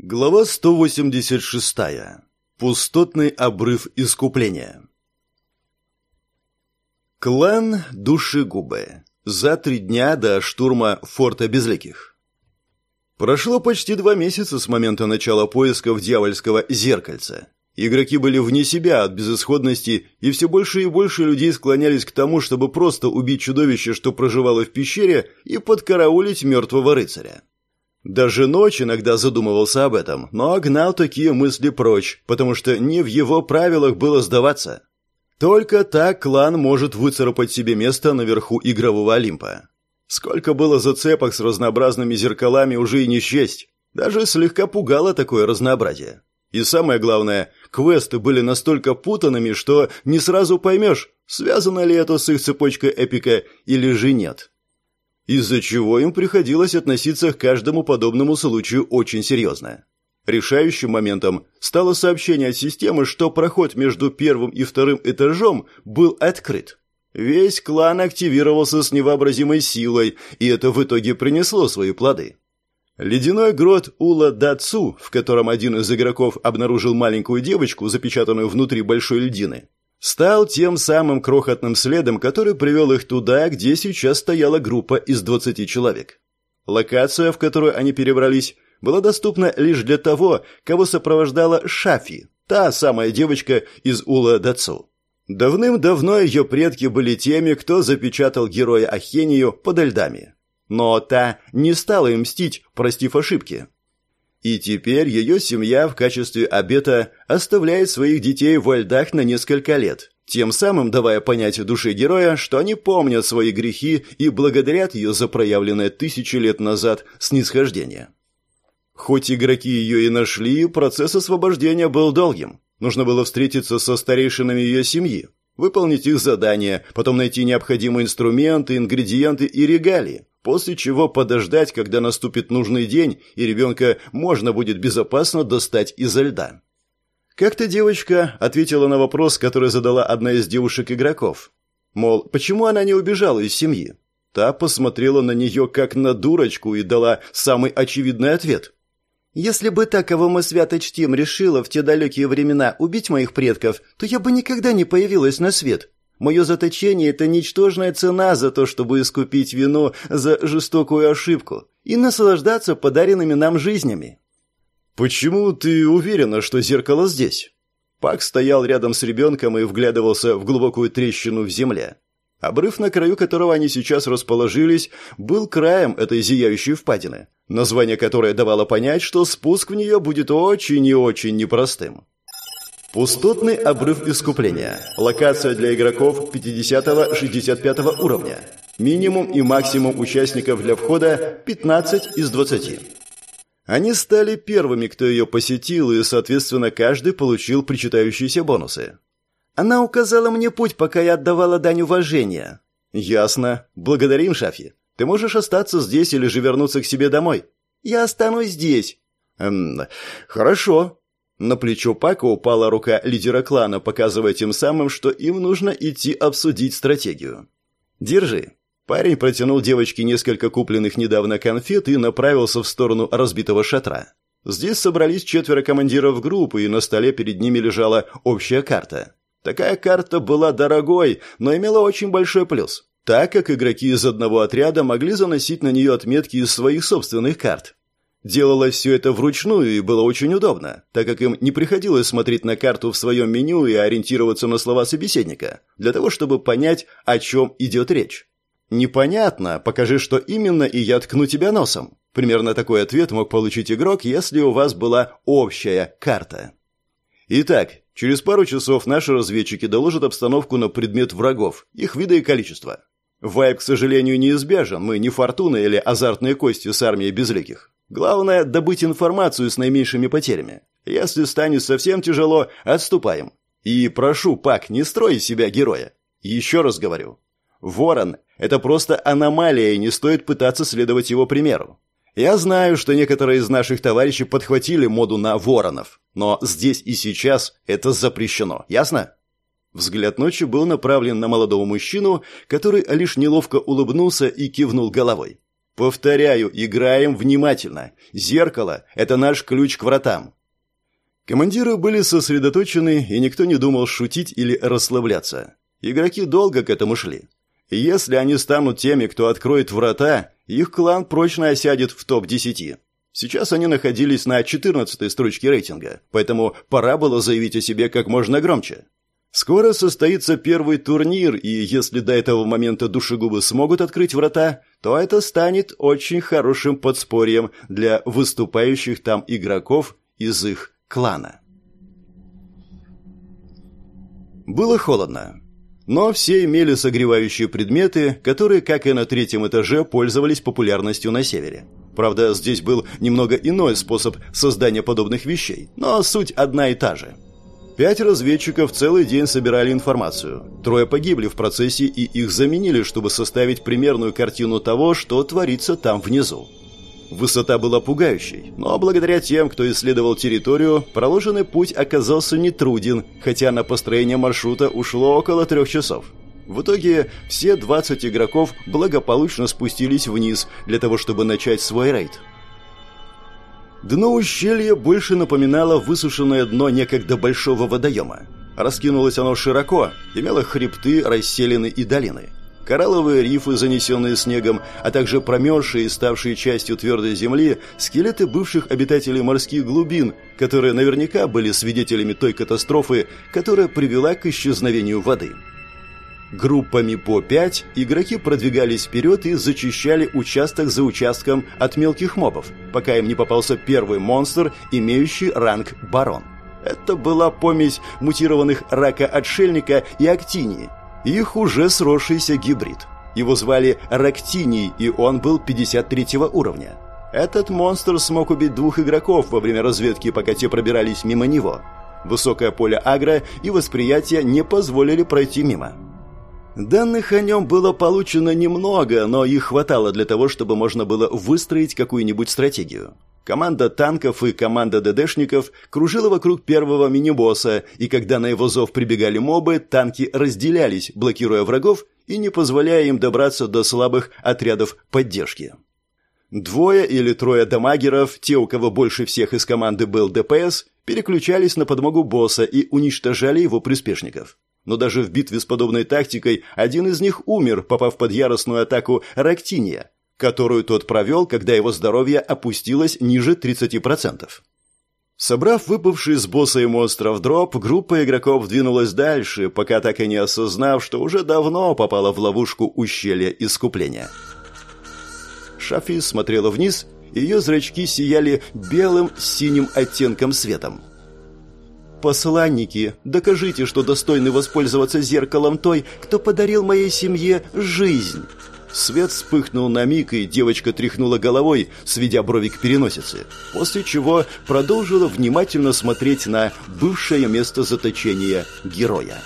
Глава 186. Пустотный обрыв искупления. Клан Душегубы. За три дня до штурма форта Безликих. Прошло почти два месяца с момента начала поисков дьявольского зеркальца. Игроки были вне себя от безысходности, и все больше и больше людей склонялись к тому, чтобы просто убить чудовище, что проживало в пещере, и подкараулить мертвого рыцаря. Даже ночь иногда задумывался об этом, но гнал такие мысли прочь, потому что не в его правилах было сдаваться. Только так клан может выцарапать себе место наверху игрового Олимпа. Сколько было зацепок с разнообразными зеркалами уже и не счесть. Даже слегка пугало такое разнообразие. И самое главное, квесты были настолько путанными, что не сразу поймешь, связано ли это с их цепочкой эпика или же нет из-за чего им приходилось относиться к каждому подобному случаю очень серьезно. Решающим моментом стало сообщение от системы, что проход между первым и вторым этажом был открыт. Весь клан активировался с невообразимой силой, и это в итоге принесло свои плоды. Ледяной грот Ула Дацу, в котором один из игроков обнаружил маленькую девочку, запечатанную внутри большой льдины, стал тем самым крохотным следом, который привел их туда, где сейчас стояла группа из 20 человек. Локация, в которую они перебрались, была доступна лишь для того, кого сопровождала Шафи, та самая девочка из Ула Дацу. Давным-давно ее предки были теми, кто запечатал героя Ахению подо льдами. Но та не стала им мстить, простив ошибки. И теперь ее семья в качестве обета оставляет своих детей во льдах на несколько лет, тем самым давая понять душе героя, что они помнят свои грехи и благодарят ее за проявленное тысячи лет назад снисхождение. Хоть игроки ее и нашли, процесс освобождения был долгим. Нужно было встретиться со старейшинами ее семьи, выполнить их задания, потом найти необходимые инструменты, ингредиенты и регалии, после чего подождать, когда наступит нужный день, и ребенка можно будет безопасно достать изо льда. Как-то девочка ответила на вопрос, который задала одна из девушек-игроков. Мол, почему она не убежала из семьи? Та посмотрела на нее как на дурочку и дала самый очевидный ответ. «Если бы та, кого мы свято чтим, решила в те далекие времена убить моих предков, то я бы никогда не появилась на свет. Мое заточение – это ничтожная цена за то, чтобы искупить вину за жестокую ошибку и наслаждаться подаренными нам жизнями». «Почему ты уверена, что зеркало здесь?» Пак стоял рядом с ребенком и вглядывался в глубокую трещину в земле. Обрыв, на краю которого они сейчас расположились, был краем этой зияющей впадины, название которой давало понять, что спуск в нее будет очень и очень непростым. Пустотный обрыв искупления. Локация для игроков 50-65 уровня. Минимум и максимум участников для входа 15 из 20. Они стали первыми, кто ее посетил, и, соответственно, каждый получил причитающиеся бонусы. Она указала мне путь, пока я отдавала дань уважения. Ясно. Благодарим, Шафи. Ты можешь остаться здесь или же вернуться к себе домой? Я останусь здесь. Эм, хорошо. На плечо Пака упала рука лидера клана, показывая тем самым, что им нужно идти обсудить стратегию. «Держи». Парень протянул девочке несколько купленных недавно конфет и направился в сторону разбитого шатра. Здесь собрались четверо командиров группы, и на столе перед ними лежала общая карта. Такая карта была дорогой, но имела очень большой плюс, так как игроки из одного отряда могли заносить на нее отметки из своих собственных карт. Делалось все это вручную и было очень удобно, так как им не приходилось смотреть на карту в своем меню и ориентироваться на слова собеседника, для того, чтобы понять, о чем идет речь. «Непонятно, покажи, что именно, и я ткну тебя носом». Примерно такой ответ мог получить игрок, если у вас была общая карта. Итак, через пару часов наши разведчики доложат обстановку на предмет врагов, их вида и количества. Вайп, к сожалению, неизбежен, мы не фортуны или азартные кости с армией безликих. Главное – добыть информацию с наименьшими потерями. Если станет совсем тяжело, отступаем. И прошу, Пак, не строй из себя героя. Еще раз говорю. Ворон – это просто аномалия, и не стоит пытаться следовать его примеру. Я знаю, что некоторые из наших товарищей подхватили моду на воронов, но здесь и сейчас это запрещено, ясно? Взгляд ночи был направлен на молодого мужчину, который лишь неловко улыбнулся и кивнул головой. Повторяю, играем внимательно. Зеркало – это наш ключ к вратам. Командиры были сосредоточены, и никто не думал шутить или расслабляться. Игроки долго к этому шли. Если они станут теми, кто откроет врата, их клан прочно осядет в топ-10. Сейчас они находились на 14 строчке рейтинга, поэтому пора было заявить о себе как можно громче. Скоро состоится первый турнир, и если до этого момента душегубы смогут открыть врата, то это станет очень хорошим подспорьем для выступающих там игроков из их клана. Было холодно. Но все имели согревающие предметы, которые, как и на третьем этаже, пользовались популярностью на севере. Правда, здесь был немного иной способ создания подобных вещей, но суть одна и та же – Пять разведчиков целый день собирали информацию. Трое погибли в процессе и их заменили, чтобы составить примерную картину того, что творится там внизу. Высота была пугающей, но благодаря тем, кто исследовал территорию, проложенный путь оказался нетруден, хотя на построение маршрута ушло около трех часов. В итоге все 20 игроков благополучно спустились вниз для того, чтобы начать свой рейд. Дно ущелья больше напоминало высушенное дно некогда большого водоема. Раскинулось оно широко, имело хребты, расселены и долины. Коралловые рифы, занесенные снегом, а также промерзшие и ставшие частью твердой земли, скелеты бывших обитателей морских глубин, которые наверняка были свидетелями той катастрофы, которая привела к исчезновению воды. Группами по пять игроки продвигались вперед и зачищали участок за участком от мелких мобов, пока им не попался первый монстр, имеющий ранг барон. Это была помесь мутированных рака-отшельника и актинии, их уже сросшийся гибрид. Его звали Рактиний, и он был 53 уровня. Этот монстр смог убить двух игроков во время разведки, пока те пробирались мимо него. Высокое поле агро и восприятие не позволили пройти мимо. Данных о нем было получено немного, но их хватало для того, чтобы можно было выстроить какую-нибудь стратегию. Команда танков и команда ДДшников кружила вокруг первого мини-босса, и когда на его зов прибегали мобы, танки разделялись, блокируя врагов и не позволяя им добраться до слабых отрядов поддержки. Двое или трое дамагеров, те, у кого больше всех из команды был ДПС, переключались на подмогу босса и уничтожали его приспешников но даже в битве с подобной тактикой один из них умер, попав под яростную атаку Рактиния, которую тот провел, когда его здоровье опустилось ниже 30%. Собрав выпавший с босса и монстров дроп, группа игроков двинулась дальше, пока так и не осознав, что уже давно попала в ловушку ущелья искупления. Шафи смотрела вниз, ее зрачки сияли белым синим оттенком светом. «Посланники, докажите, что достойны воспользоваться зеркалом той, кто подарил моей семье жизнь!» Свет вспыхнул на миг, и девочка тряхнула головой, сведя брови к переносице, после чего продолжила внимательно смотреть на бывшее место заточения героя.